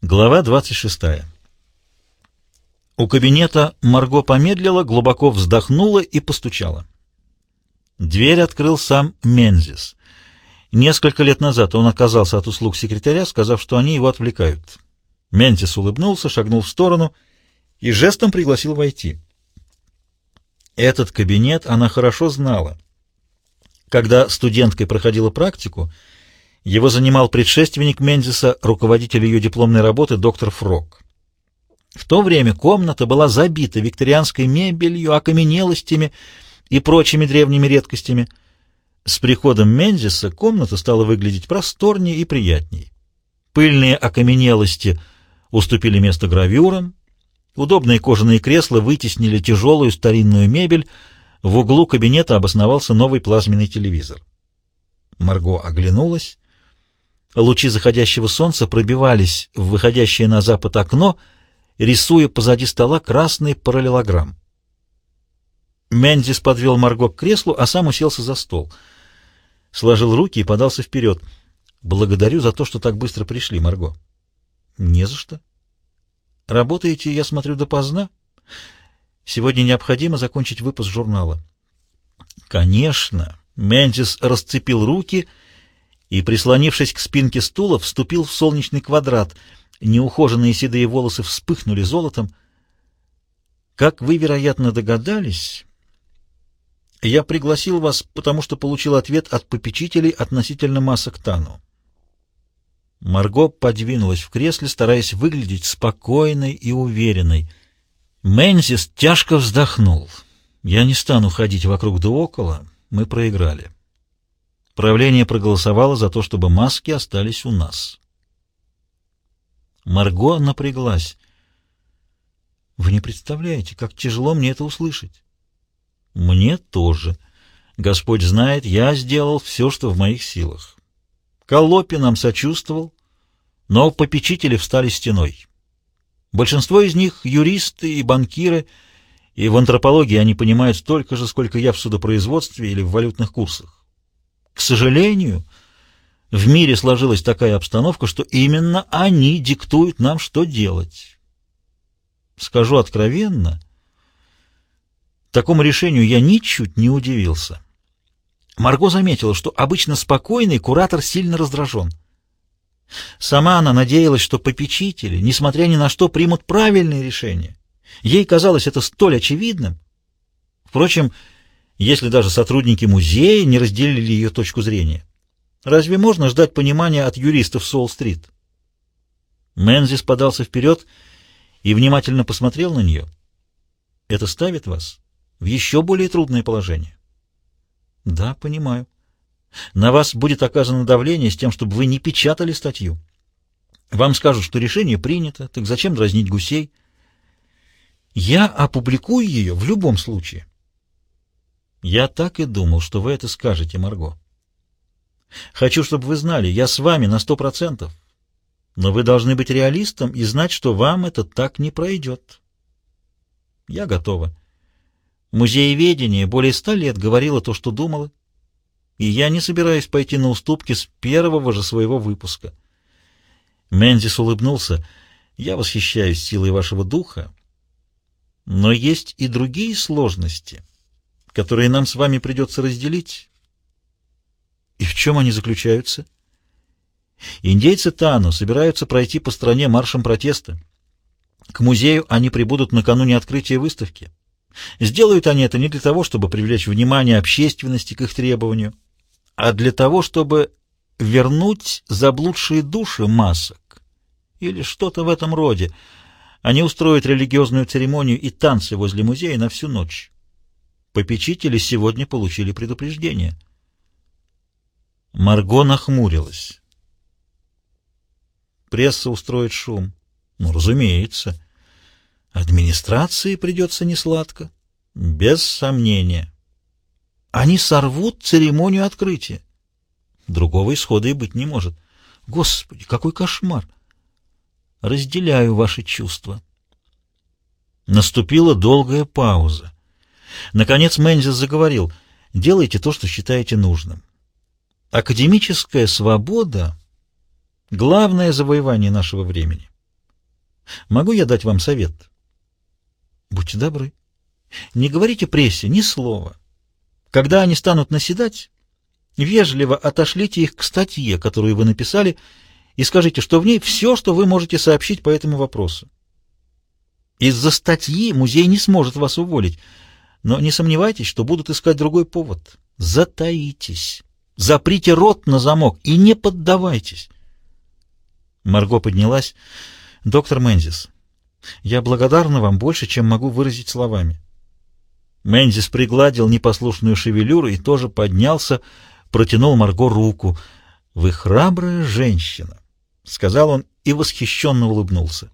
Глава 26. У кабинета Марго помедлила, глубоко вздохнула и постучала. Дверь открыл сам Мензис. Несколько лет назад он отказался от услуг секретаря, сказав, что они его отвлекают. Мензис улыбнулся, шагнул в сторону и жестом пригласил войти. Этот кабинет она хорошо знала. Когда студенткой проходила практику, его занимал предшественник Мензиса, руководитель ее дипломной работы, доктор Фрок. В то время комната была забита викторианской мебелью, окаменелостями и прочими древними редкостями. С приходом Мензиса комната стала выглядеть просторнее и приятнее. Пыльные окаменелости уступили место гравюрам, удобные кожаные кресла вытеснили тяжелую старинную мебель, в углу кабинета обосновался новый плазменный телевизор. Марго оглянулась Лучи заходящего солнца пробивались в выходящее на запад окно, рисуя позади стола красный параллелограмм. Мендис подвел Марго к креслу, а сам уселся за стол. Сложил руки и подался вперед. «Благодарю за то, что так быстро пришли, Марго». «Не за что». «Работаете, я смотрю, допоздна. Сегодня необходимо закончить выпуск журнала». «Конечно». Мендис расцепил руки и прислонившись к спинке стула, вступил в солнечный квадрат. Неухоженные седые волосы вспыхнули золотом. Как вы, вероятно, догадались, я пригласил вас, потому что получил ответ от попечителей относительно масок Тану. Марго подвинулась в кресле, стараясь выглядеть спокойной и уверенной. Мэнсис тяжко вздохнул. «Я не стану ходить вокруг да около. Мы проиграли». Правление проголосовало за то, чтобы маски остались у нас. Марго напряглась. Вы не представляете, как тяжело мне это услышать. Мне тоже. Господь знает, я сделал все, что в моих силах. Колопи нам сочувствовал, но попечители встали стеной. Большинство из них — юристы и банкиры, и в антропологии они понимают столько же, сколько я в судопроизводстве или в валютных курсах. К сожалению, в мире сложилась такая обстановка, что именно они диктуют нам, что делать. Скажу откровенно, такому решению я ничуть не удивился. Марго заметила, что обычно спокойный куратор сильно раздражен. Сама она надеялась, что попечители, несмотря ни на что, примут правильное решение. Ей казалось это столь очевидным. Впрочем, если даже сотрудники музея не разделили ее точку зрения. Разве можно ждать понимания от юристов Солл-стрит? Мензис подался вперед и внимательно посмотрел на нее. Это ставит вас в еще более трудное положение. Да, понимаю. На вас будет оказано давление с тем, чтобы вы не печатали статью. Вам скажут, что решение принято, так зачем дразнить гусей? Я опубликую ее в любом случае. Я так и думал, что вы это скажете, Марго. Хочу, чтобы вы знали, я с вами на сто процентов. Но вы должны быть реалистом и знать, что вам это так не пройдет. Я готова. Музееведение более ста лет говорило то, что думала, и я не собираюсь пойти на уступки с первого же своего выпуска. Мензис улыбнулся. Я восхищаюсь силой вашего духа, но есть и другие сложности — которые нам с вами придется разделить. И в чем они заключаются? Индейцы Тану собираются пройти по стране маршем протеста. К музею они прибудут накануне открытия выставки. Сделают они это не для того, чтобы привлечь внимание общественности к их требованию, а для того, чтобы вернуть заблудшие души масок или что-то в этом роде. Они устроят религиозную церемонию и танцы возле музея на всю ночь. Попечители сегодня получили предупреждение. Марго нахмурилась. Пресса устроит шум. Ну, разумеется. Администрации придется несладко. Без сомнения. Они сорвут церемонию открытия. Другого исхода и быть не может. Господи, какой кошмар! Разделяю ваши чувства. Наступила долгая пауза. Наконец Мензис заговорил. «Делайте то, что считаете нужным. Академическая свобода — главное завоевание нашего времени. Могу я дать вам совет? Будьте добры. Не говорите прессе ни слова. Когда они станут наседать, вежливо отошлите их к статье, которую вы написали, и скажите, что в ней все, что вы можете сообщить по этому вопросу. Из-за статьи музей не сможет вас уволить, но не сомневайтесь, что будут искать другой повод. Затаитесь, заприте рот на замок и не поддавайтесь. Марго поднялась. «Доктор Мензис, я благодарна вам больше, чем могу выразить словами». Мензис пригладил непослушную шевелюру и тоже поднялся, протянул Марго руку. «Вы храбрая женщина», — сказал он и восхищенно улыбнулся.